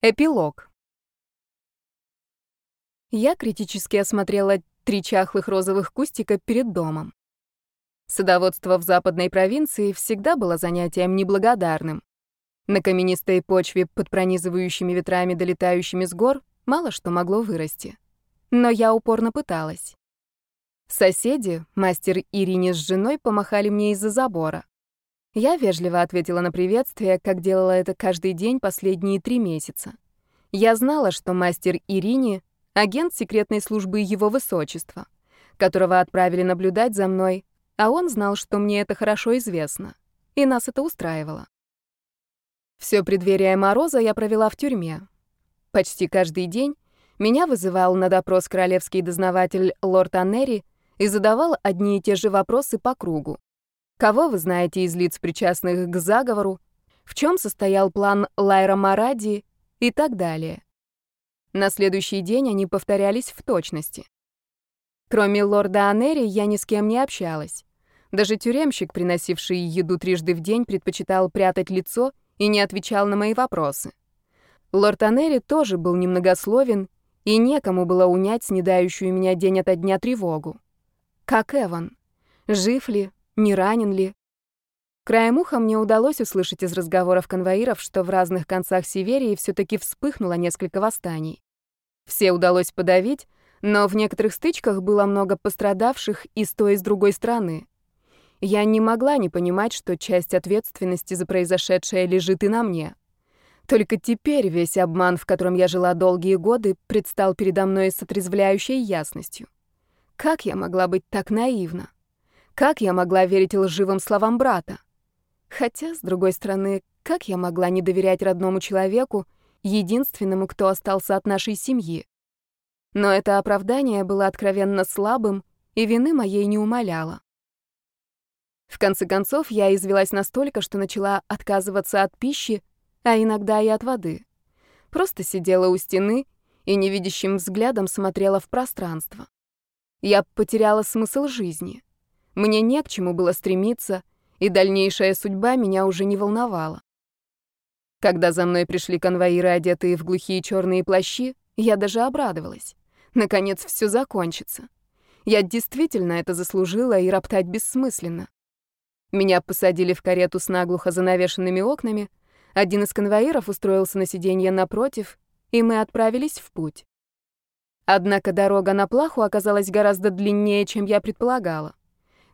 Эпилог. Я критически осмотрела три чахлых розовых кустика перед домом. Садоводство в западной провинции всегда было занятием неблагодарным. На каменистой почве, под пронизывающими ветрами, долетающими с гор, мало что могло вырасти. Но я упорно пыталась. Соседи, мастер Ирине с женой, помахали мне из-за забора. Я вежливо ответила на приветствие, как делала это каждый день последние три месяца. Я знала, что мастер Ирине — агент секретной службы Его Высочества, которого отправили наблюдать за мной, а он знал, что мне это хорошо известно, и нас это устраивало. Все преддверие мороза я провела в тюрьме. Почти каждый день меня вызывал на допрос королевский дознаватель лорд Аннери и задавал одни и те же вопросы по кругу. Кого вы знаете из лиц, причастных к заговору? В чем состоял план Лайра Маради и так далее? На следующий день они повторялись в точности. Кроме лорда Анери, я ни с кем не общалась. Даже тюремщик, приносивший еду трижды в день, предпочитал прятать лицо и не отвечал на мои вопросы. Лорд Анери тоже был немногословен, и некому было унять снедающую меня день ото дня тревогу. Как Эван? Жив ли? Не ранен ли. Краем уха мне удалось услышать из разговоров конвоиров, что в разных концах Северии все таки вспыхнуло несколько восстаний. Все удалось подавить, но в некоторых стычках было много пострадавших и с той, и с другой стороны. Я не могла не понимать, что часть ответственности за произошедшее лежит и на мне. Только теперь весь обман, в котором я жила долгие годы, предстал передо мной с отрезвляющей ясностью. Как я могла быть так наивна? Как я могла верить лживым словам брата? Хотя, с другой стороны, как я могла не доверять родному человеку, единственному, кто остался от нашей семьи? Но это оправдание было откровенно слабым, и вины моей не умаляло. В конце концов, я извелась настолько, что начала отказываться от пищи, а иногда и от воды. Просто сидела у стены и невидящим взглядом смотрела в пространство. Я потеряла смысл жизни. Мне не к чему было стремиться, и дальнейшая судьба меня уже не волновала. Когда за мной пришли конвоиры, одетые в глухие черные плащи, я даже обрадовалась. Наконец все закончится. Я действительно это заслужила, и роптать бессмысленно. Меня посадили в карету с наглухо занавешенными окнами, один из конвоиров устроился на сиденье напротив, и мы отправились в путь. Однако дорога на плаху оказалась гораздо длиннее, чем я предполагала.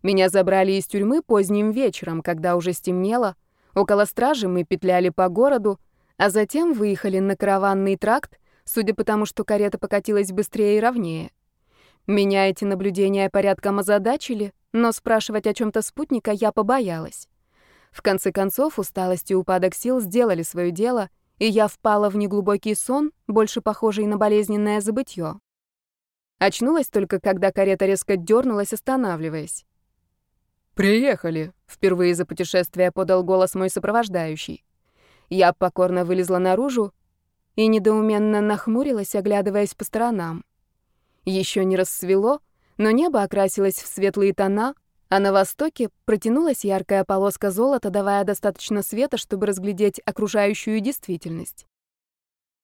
Меня забрали из тюрьмы поздним вечером, когда уже стемнело. Около стражи мы петляли по городу, а затем выехали на караванный тракт, судя по тому, что карета покатилась быстрее и ровнее. Меня эти наблюдения порядком озадачили, но спрашивать о чем то спутника я побоялась. В конце концов, усталость и упадок сил сделали свое дело, и я впала в неглубокий сон, больше похожий на болезненное забытье. Очнулась только, когда карета резко дернулась, останавливаясь. «Приехали», — впервые за путешествие подал голос мой сопровождающий. Я покорно вылезла наружу и недоуменно нахмурилась, оглядываясь по сторонам. Еще не рассвело, но небо окрасилось в светлые тона, а на востоке протянулась яркая полоска золота, давая достаточно света, чтобы разглядеть окружающую действительность.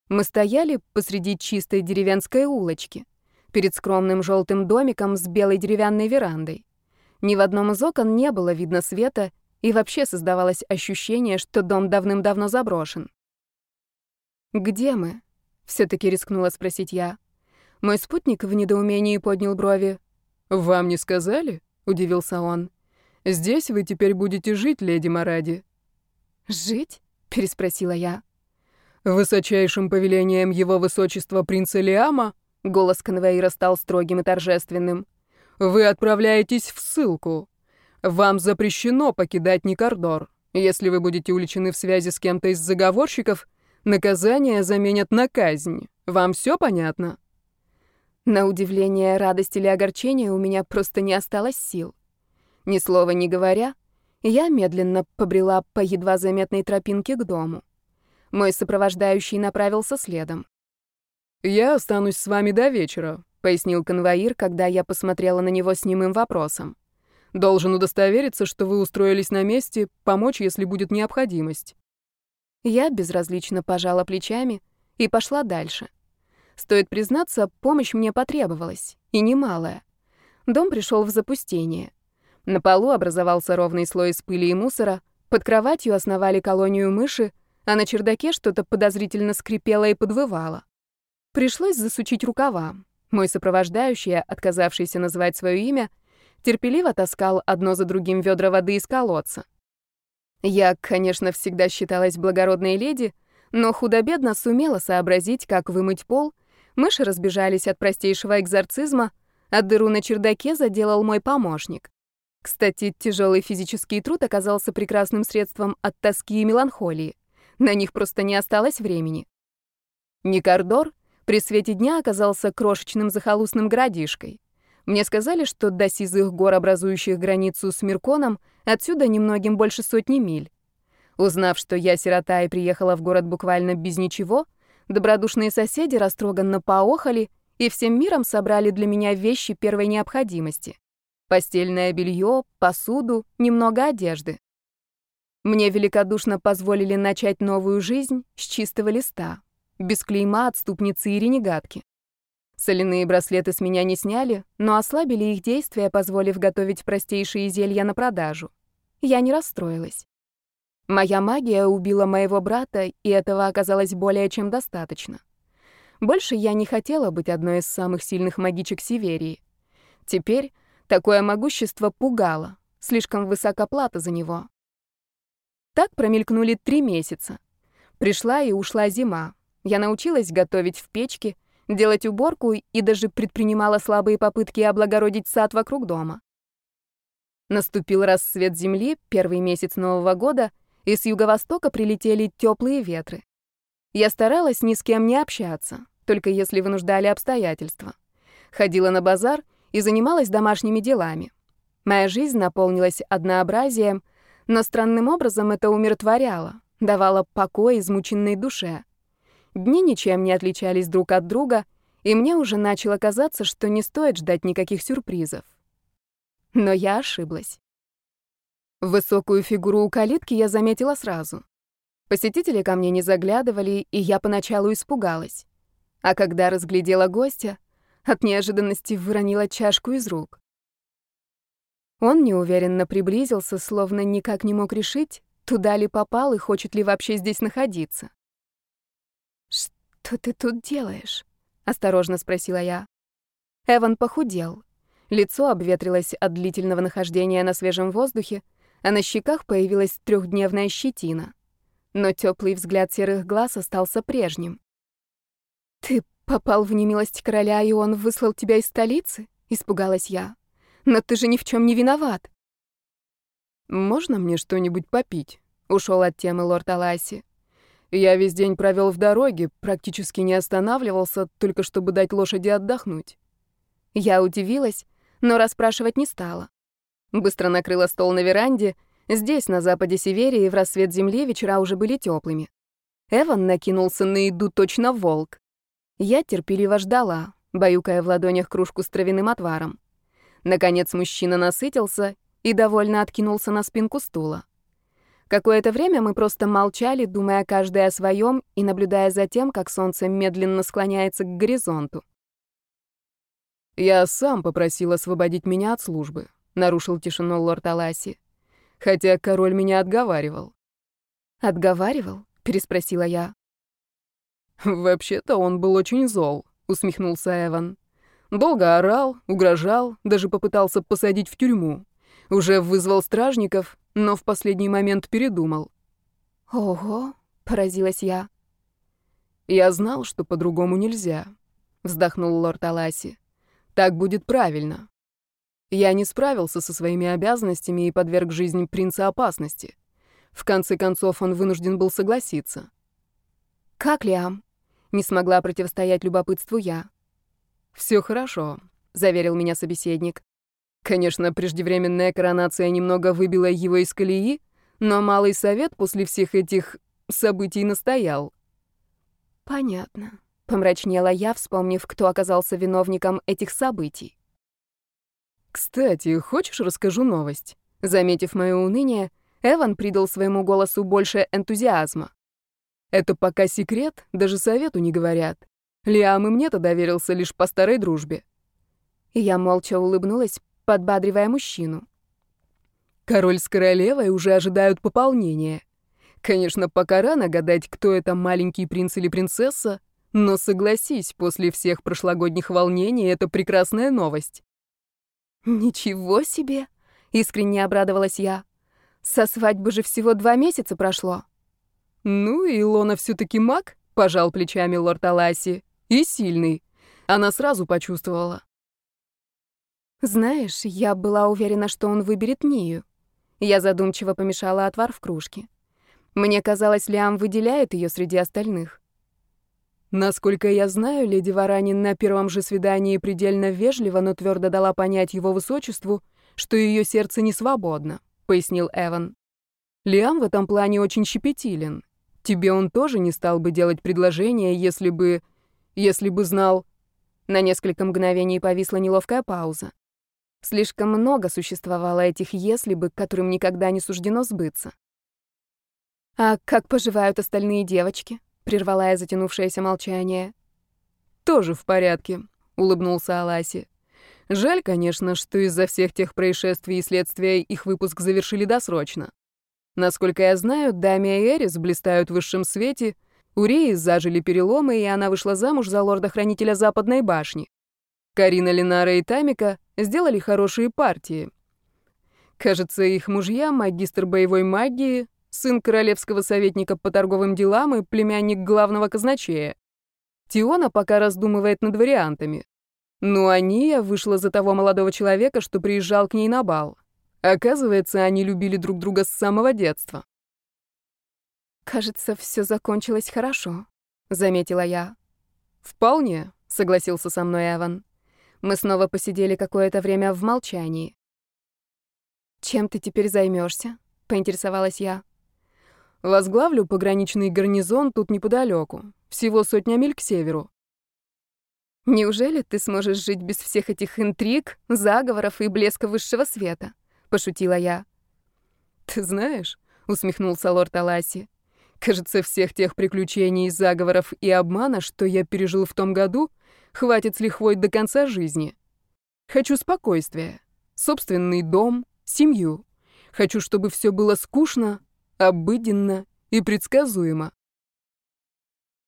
Мы стояли посреди чистой деревенской улочки, перед скромным желтым домиком с белой деревянной верандой. Ни в одном из окон не было видно света, и вообще создавалось ощущение, что дом давным-давно заброшен. «Где мы?» — все-таки рискнула спросить я. Мой спутник в недоумении поднял брови. «Вам не сказали?» — удивился он. «Здесь вы теперь будете жить, леди Маради». «Жить?» — переспросила я. «Высочайшим повелением его высочества принца Лиама...» Голос конвоира стал строгим и торжественным. Вы отправляетесь в ссылку. Вам запрещено покидать Никордор. Если вы будете уличены в связи с кем-то из заговорщиков, наказание заменят на казнь. Вам все понятно? На удивление, радость или огорчение у меня просто не осталось сил. Ни слова не говоря, я медленно побрела по едва заметной тропинке к дому. Мой сопровождающий направился следом. «Я останусь с вами до вечера», — пояснил конвоир, когда я посмотрела на него с немым вопросом. «Должен удостовериться, что вы устроились на месте, помочь, если будет необходимость». Я безразлично пожала плечами и пошла дальше. Стоит признаться, помощь мне потребовалась, и немалая. Дом пришел в запустение. На полу образовался ровный слой из пыли и мусора, под кроватью основали колонию мыши, а на чердаке что-то подозрительно скрипело и подвывало. Пришлось засучить рукава. Мой сопровождающий, отказавшийся называть свое имя, терпеливо таскал одно за другим ведра воды из колодца. Я, конечно, всегда считалась благородной леди, но худо-бедно сумела сообразить, как вымыть пол. Мыши разбежались от простейшего экзорцизма, а дыру на чердаке заделал мой помощник. Кстати, тяжелый физический труд оказался прекрасным средством от тоски и меланхолии. На них просто не осталось времени. Никардор при свете дня оказался крошечным захолустным городишкой. Мне сказали, что до сизых гор, образующих границу с Мирконом, отсюда немногим больше сотни миль. Узнав, что я сирота и приехала в город буквально без ничего, добродушные соседи растроганно поохали и всем миром собрали для меня вещи первой необходимости. Постельное белье, посуду, немного одежды. Мне великодушно позволили начать новую жизнь с чистого листа, без клейма отступницы и ренегатки. Соляные браслеты с меня не сняли, но ослабили их действия, позволив готовить простейшие зелья на продажу. Я не расстроилась. Моя магия убила моего брата, и этого оказалось более чем достаточно. Больше я не хотела быть одной из самых сильных магичек Северии. Теперь такое могущество пугало, слишком высока плата за него. Так промелькнули три месяца. Пришла и ушла зима. Я научилась готовить в печке, делать уборку и даже предпринимала слабые попытки облагородить сад вокруг дома. Наступил рассвет земли, первый месяц Нового года, и с юго-востока прилетели теплые ветры. Я старалась ни с кем не общаться, только если вынуждали обстоятельства. Ходила на базар и занималась домашними делами. Моя жизнь наполнилась однообразием, но странным образом это умиротворяло, давало покой измученной душе. Дни ничем не отличались друг от друга, и мне уже начало казаться, что не стоит ждать никаких сюрпризов. Но я ошиблась. Высокую фигуру у калитки я заметила сразу. Посетители ко мне не заглядывали, и я поначалу испугалась. А когда разглядела гостя, от неожиданности выронила чашку из рук. Он неуверенно приблизился, словно никак не мог решить, туда ли попал и хочет ли вообще здесь находиться. «Что ты тут делаешь?» — осторожно спросила я. Эван похудел. Лицо обветрилось от длительного нахождения на свежем воздухе, а на щеках появилась трехдневная щетина. Но теплый взгляд серых глаз остался прежним. «Ты попал в немилость короля, и он выслал тебя из столицы?» — испугалась я. «Но ты же ни в чем не виноват». «Можно мне что-нибудь попить?» — ушел от темы лорд Аласи. Я весь день провел в дороге, практически не останавливался, только чтобы дать лошади отдохнуть. Я удивилась, но расспрашивать не стала. Быстро накрыла стол на веранде. Здесь, на западе Северии, в рассвет земли вечера уже были теплыми. Эван накинулся на еду точно волк. Я терпеливо ждала, баюкая в ладонях кружку с травяным отваром. Наконец мужчина насытился и довольно откинулся на спинку стула. Какое-то время мы просто молчали, думая каждый о своем и наблюдая за тем, как солнце медленно склоняется к горизонту. «Я сам попросил освободить меня от службы», — нарушил тишину лорд Аласи. «Хотя король меня отговаривал». «Отговаривал?» — переспросила я. «Вообще-то он был очень зол», — усмехнулся Эван. «Долго орал, угрожал, даже попытался посадить в тюрьму. Уже вызвал стражников, но в последний момент передумал. «Ого!» — поразилась я. «Я знал, что по-другому нельзя», — вздохнул лорд Аласи. «Так будет правильно. Я не справился со своими обязанностями и подверг жизнь принца опасности. В конце концов, он вынужден был согласиться». «Как, Лиам?» — не смогла противостоять любопытству я. «Все хорошо», — заверил меня собеседник. Конечно, преждевременная коронация немного выбила его из колеи, но Малый Совет после всех этих событий настоял. Понятно. Помрачнела я, вспомнив, кто оказался виновником этих событий. «Кстати, хочешь, расскажу новость?» Заметив мое уныние, Эван придал своему голосу больше энтузиазма. Это пока секрет, даже совету не говорят. Лиам и мне-то доверился лишь по старой дружбе. Я молча улыбнулась, подбадривая мужчину. Король с королевой уже ожидают пополнения. Конечно, пока рано гадать, кто это, маленький принц или принцесса, но согласись, после всех прошлогодних волнений это прекрасная новость. Ничего себе, искренне обрадовалась я. Со свадьбы же всего два месяца прошло. Ну, Илона все таки маг, пожал плечами лорд Аласи, и сильный. Она сразу почувствовала. Знаешь, я была уверена, что он выберет Нию. Я задумчиво помешала отвар в кружке. Мне казалось, Лиам выделяет ее среди остальных. Насколько я знаю, леди Варанин на первом же свидании предельно вежливо, но твердо дала понять его высочеству, что ее сердце не свободно, пояснил Эван. Лиам в этом плане очень щепетилен. Тебе он тоже не стал бы делать предложение, если бы... если бы знал... На несколько мгновений повисла неловкая пауза. Слишком много существовало этих «если бы», которым никогда не суждено сбыться. «А как поживают остальные девочки?» — прервала я затянувшееся молчание. «Тоже в порядке», — улыбнулся Аласи. «Жаль, конечно, что из-за всех тех происшествий и следствия их выпуск завершили досрочно. Насколько я знаю, Дамия и Эрис блистают в высшем свете, у Реи зажили переломы, и она вышла замуж за лорда-хранителя Западной башни. Карина, Ленара и Тамика сделали хорошие партии. Кажется, их мужья — магистр боевой магии, сын королевского советника по торговым делам и племянник главного казначея. Тиона пока раздумывает над вариантами. Ну а Ния вышла за того молодого человека, что приезжал к ней на бал. Оказывается, они любили друг друга с самого детства. «Кажется, все закончилось хорошо», — заметила я. «Вполне», — согласился со мной Эван. Мы снова посидели какое-то время в молчании. «Чем ты теперь займешься? поинтересовалась я. Возглавлю пограничный гарнизон тут неподалеку, всего сотня миль к северу. Неужели ты сможешь жить без всех этих интриг, заговоров и блеска высшего света? пошутила я. Ты знаешь, усмехнулся лорд Аласи. Кажется, всех тех приключений, заговоров и обмана, что я пережил в том году, хватит с лихвой до конца жизни. Хочу спокойствия, собственный дом, семью. Хочу, чтобы все было скучно, обыденно и предсказуемо.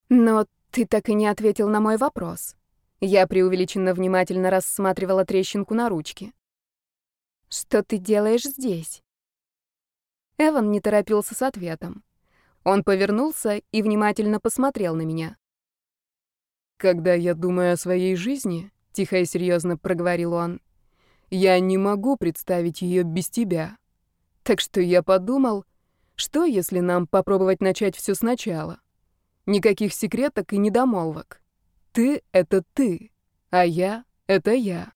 Но ты так и не ответил на мой вопрос. Я преувеличенно внимательно рассматривала трещинку на ручке. Что ты делаешь здесь? Эван не торопился с ответом. Он повернулся и внимательно посмотрел на меня. Когда я думаю о своей жизни, тихо и серьезно проговорил он, я не могу представить ее без тебя. Так что я подумал, что, если нам попробовать начать все сначала? Никаких секреток и недомолвок. Ты — это ты, а я — это я.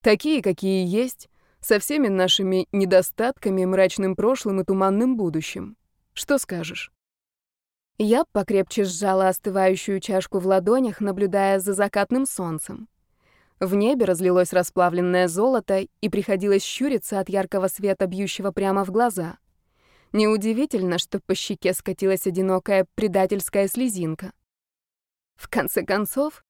Такие, какие есть, со всеми нашими недостатками, мрачным прошлым и туманным будущим. Что скажешь? Я покрепче сжала остывающую чашку в ладонях, наблюдая за закатным солнцем. В небе разлилось расплавленное золото, и приходилось щуриться от яркого света, бьющего прямо в глаза. Неудивительно, что по щеке скатилась одинокая предательская слезинка. В конце концов,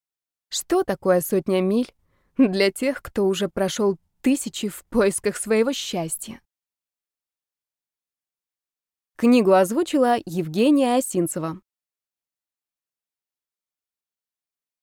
что такое сотня миль для тех, кто уже прошел тысячи в поисках своего счастья? Книгу озвучила Евгения Осинцева.